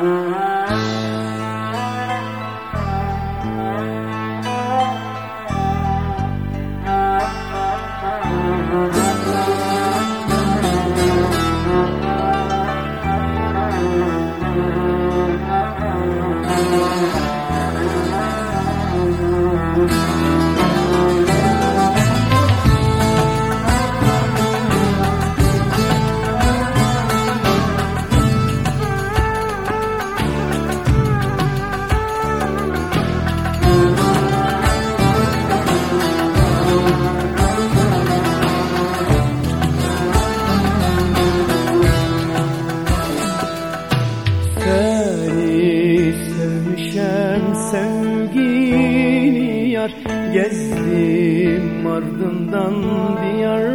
Mm-hmm. Yar Gezdim ardından diyar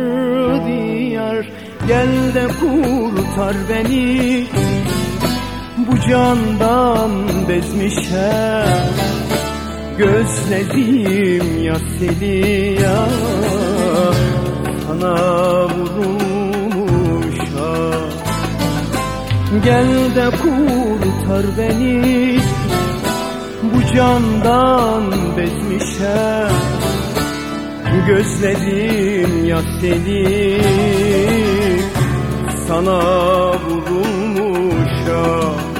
diyar. Gel de kurtar beni Bu candan bezmişem Gözledim ya seni ya Sana vurulmuşam Gel de kurtar beni bu candan bezmişem Gözledim ya seni. Sana vurulmuşam şirin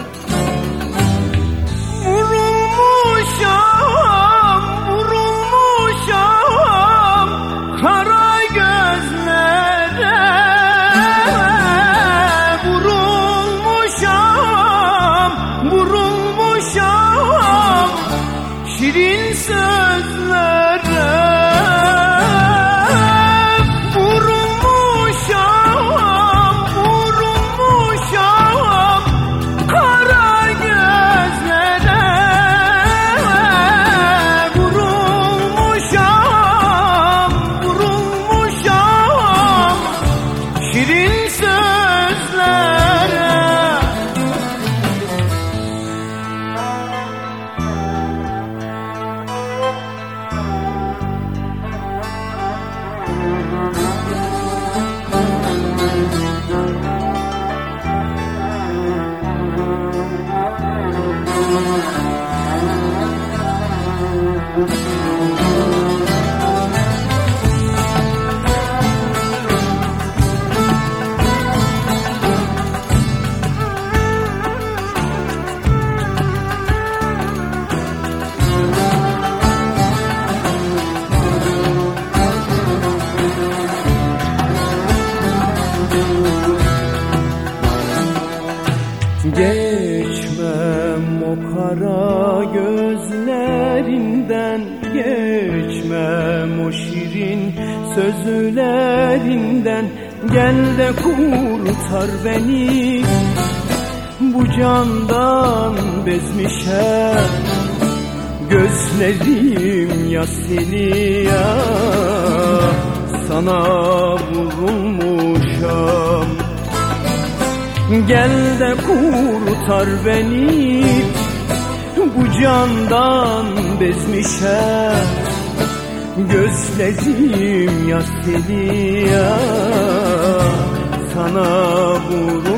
Geçmem o kara gözlerinden sözlerinden Gel de kurtar beni. Bu candan bezmişem Gözlerim ya seni ya. Sana vurulmuşam. Gel de kurtar beni. Bu candan bezmişem Gözlerim ya seni ya. Sana vurulmuşam